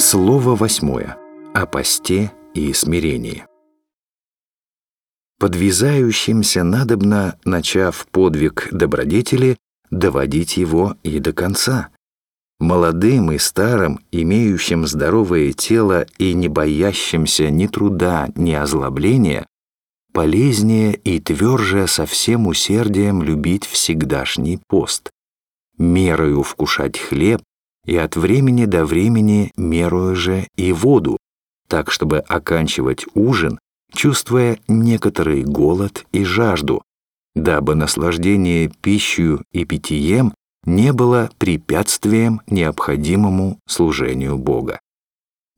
Слово восьмое. О посте и смирении. Подвязающимся надобно, начав подвиг добродетели, доводить его и до конца. Молодым и старым, имеющим здоровое тело и не боящимся ни труда, ни озлобления, полезнее и тверже со всем усердием любить всегдашний пост, мерою вкушать хлеб и от времени до времени мерую же и воду, так чтобы оканчивать ужин, чувствуя некоторый голод и жажду, дабы наслаждение пищей и питьем не было препятствием необходимому служению Бога.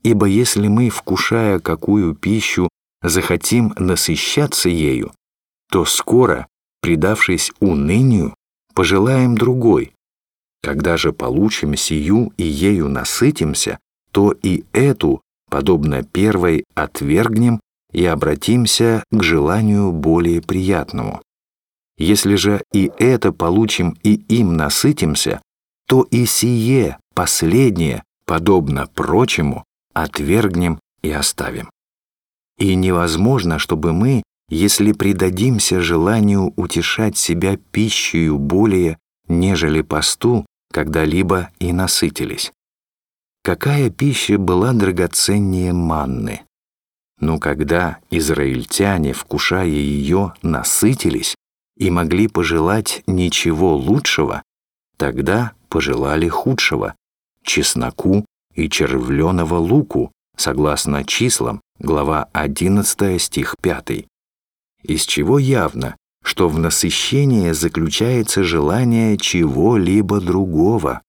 Ибо если мы, вкушая какую пищу, захотим насыщаться ею, то скоро, предавшись унынию, пожелаем другой. Когда же получим сию и ею насытимся, то и эту, подобно первой, отвергнем и обратимся к желанию более приятному. Если же и это получим и им насытимся, то и сие, последнее, подобно прочему, отвергнем и оставим. И невозможно, чтобы мы, если предадимся желанию утешать себя пищей более, нежели посту, когда-либо и насытились. Какая пища была драгоценнее манны? Но когда израильтяне, вкушая ее, насытились и могли пожелать ничего лучшего, тогда пожелали худшего — чесноку и червленого луку, согласно числам, глава 11 стих 5. Из чего явно, что в насыщении заключается желание чего-либо другого.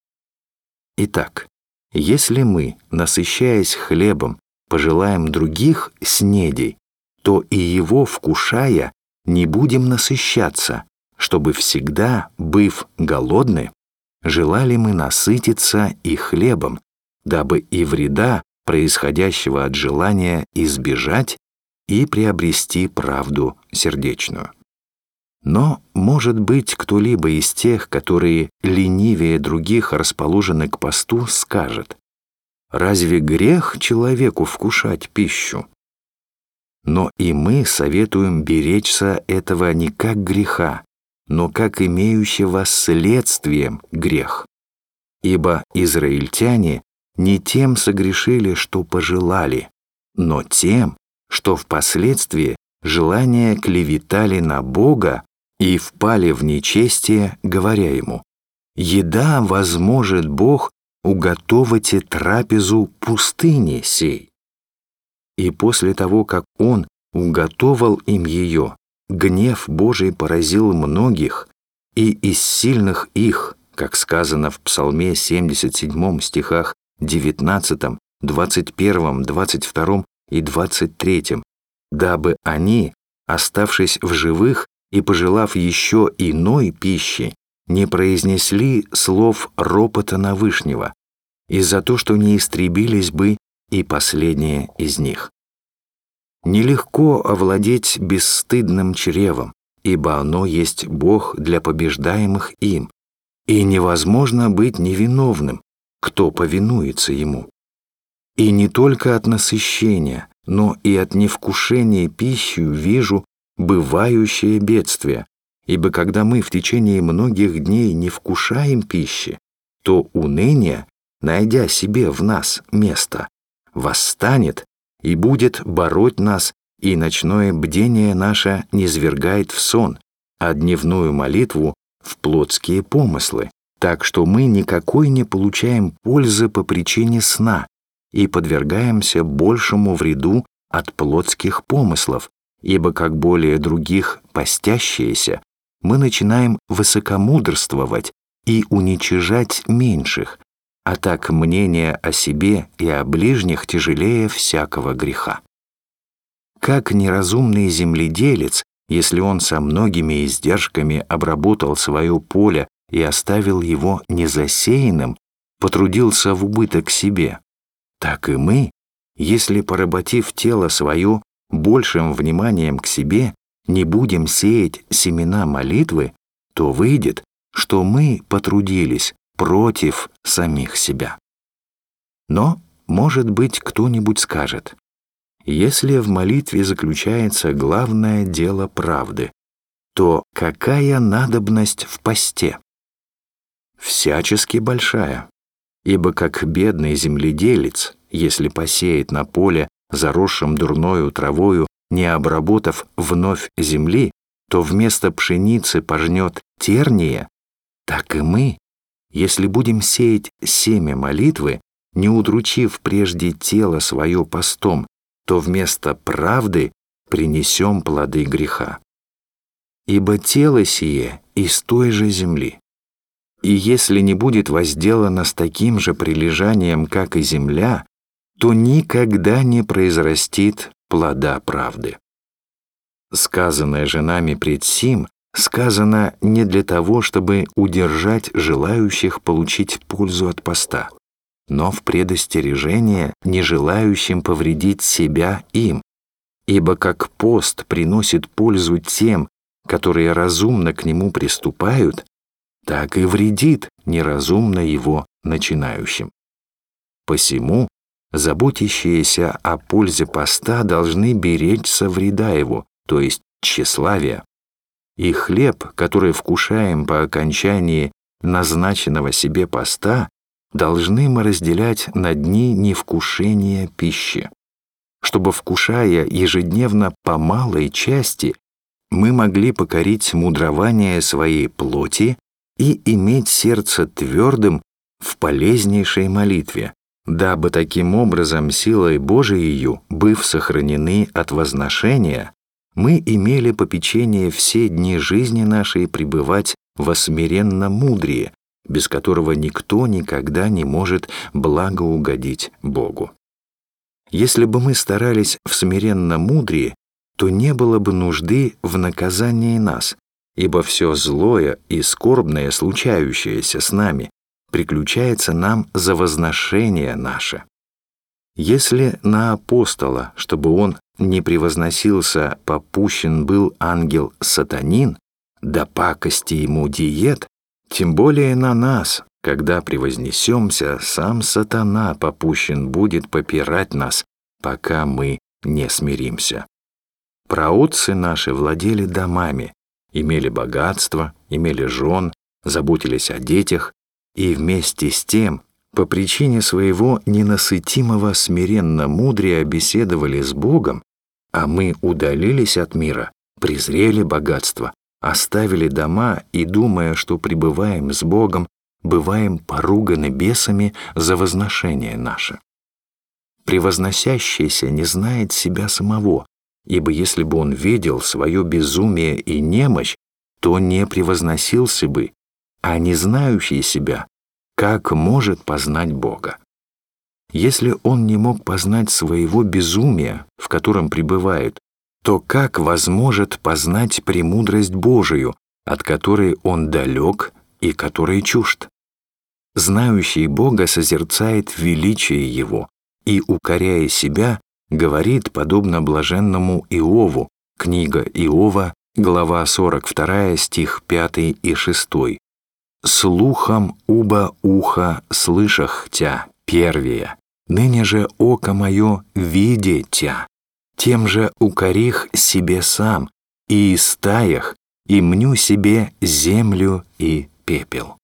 Итак, если мы, насыщаясь хлебом, пожелаем других снедей, то и его, вкушая, не будем насыщаться, чтобы всегда, быв голодны, желали мы насытиться и хлебом, дабы и вреда, происходящего от желания избежать и приобрести правду сердечную. Но, может быть, кто-либо из тех, которые ленивее других расположены к посту, скажет, «Разве грех человеку вкушать пищу?» Но и мы советуем беречься этого не как греха, но как имеющего следствием грех. Ибо израильтяне не тем согрешили, что пожелали, но тем, что впоследствии желания клеветали на Бога и впали в нечестие, говоря ему, «Еда возможет Бог уготовайте трапезу пустыни сей». И после того, как Он уготовал им ее, гнев Божий поразил многих, и из сильных их, как сказано в Псалме 77 стихах 19, 21, 22 и 23, дабы они, оставшись в живых и пожелав еще иной пищи, не произнесли слов ропота на Вышнего, и за то, что не истребились бы и последние из них. Нелегко овладеть бесстыдным чревом, ибо оно есть Бог для побеждаемых им, и невозможно быть невиновным, кто повинуется ему. И не только от насыщения, но и от невкушения пищей вижу бывающее бедствие, ибо когда мы в течение многих дней не вкушаем пищи, то уныние, найдя себе в нас место, восстанет и будет бороть нас, и ночное бдение наше не свергает в сон, а дневную молитву в плотские помыслы. Так что мы никакой не получаем пользы по причине сна и подвергаемся большему вреду от плотских помыслов, ибо как более других постящиеся, мы начинаем высокомудрствовать и уничижать меньших, а так мнение о себе и о ближних тяжелее всякого греха. Как неразумный земледелец, если он со многими издержками обработал свое поле и оставил его незасеянным, потрудился в убыток себе, так и мы, если, поработив тело свое большим вниманием к себе, не будем сеять семена молитвы, то выйдет, что мы потрудились против самих себя. Но может быть, кто-нибудь скажет, если в молитве заключается главное дело правды, то какая надобность в посте? Всячески большая, ибо как бедный земледелец, если посеет на поле, заросшем дурною травою, не обработав вновь земли, то вместо пшеницы пожнет терния, так и мы, если будем сеять семя молитвы, не удручив прежде тело свое постом, то вместо правды принесем плоды греха. Ибо тело сие из той же земли. И если не будет возделано с таким же прилежанием, как и земля, то никогда не произрастит плода правды. Сказанное же нами пред сим сказано не для того, чтобы удержать желающих получить пользу от поста, но в предостережение не желающим повредить себя им, ибо как пост приносит пользу тем, которые разумно к нему приступают, так и вредит неразумно его начинающим. Посему заботящиеся о пользе поста должны беречься вреда его, то есть тщеславия. И хлеб, который вкушаем по окончании назначенного себе поста, должны мы разделять на дни невкушения пищи, чтобы, вкушая ежедневно по малой части, мы могли покорить мудрование своей плоти и иметь сердце твердым в полезнейшей молитве, дабы таким образом силой Божией, быв сохранены от возношения, мы имели попечение все дни жизни нашей пребывать во смиренно мудрее, без которого никто никогда не может благоугодить Богу. Если бы мы старались в смиренно мудрее, то не было бы нужды в наказании нас, ибо все злое и скорбное, случающееся с нами, приключается нам за возношение наше. Если на апостола, чтобы он не превозносился, попущен был ангел-сатанин, да пакости ему диет, тем более на нас, когда превознесемся, сам сатана попущен будет попирать нас, пока мы не смиримся. Праотцы наши владели домами, имели богатство, имели жен, заботились о детях, и вместе с тем, по причине своего ненасытимого смиренно мудрия беседовали с Богом, а мы удалились от мира, презрели богатство, оставили дома и, думая, что пребываем с Богом, бываем поруганы бесами за возношение наше. Превозносящийся не знает себя самого, ибо если бы он видел свое безумие и немощь, то не превозносился бы, а не знающий себя, как может познать Бога? Если он не мог познать своего безумия, в котором пребывает, то как возможет познать премудрость Божию, от которой он далек и которой чужд? Знающий Бога созерцает величие Его и, укоряя себя, говорит, подобно блаженному Иову, книга Иова, глава 42, стих 5 и 6. «Слухом уба уха слышах тя, первия, ныне же око мое виде тя, тем же укорих себе сам, и стаях, и мню себе землю и пепел.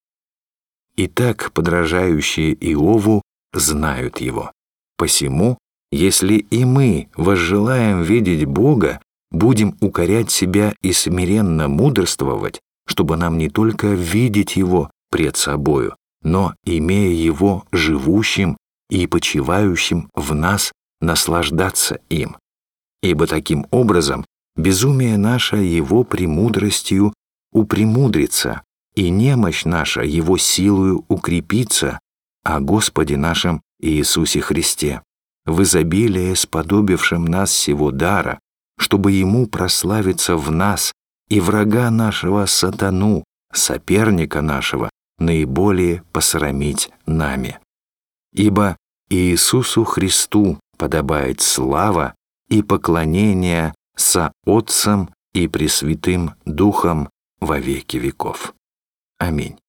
И так подражающие Иову знают его. Посему, если и мы возжелаем видеть Бога, будем укорять себя и смиренно мудрствовать, чтобы нам не только видеть Его пред собою, но, имея Его живущим и почивающим в нас, наслаждаться им. Ибо таким образом безумие наше его премудростью упремудрится, и немощь наша его силою укрепится, о Господе нашем Иисусе Христе, в изобилие сподобившем нас сего дара, чтобы ему прославиться в нас и врага нашего сатану, соперника нашего, наиболее посрамить нами. Ибо Иисусу Христу подобает слава и поклонение со Отцем и Пресвятым Духом во веки веков. Аминь.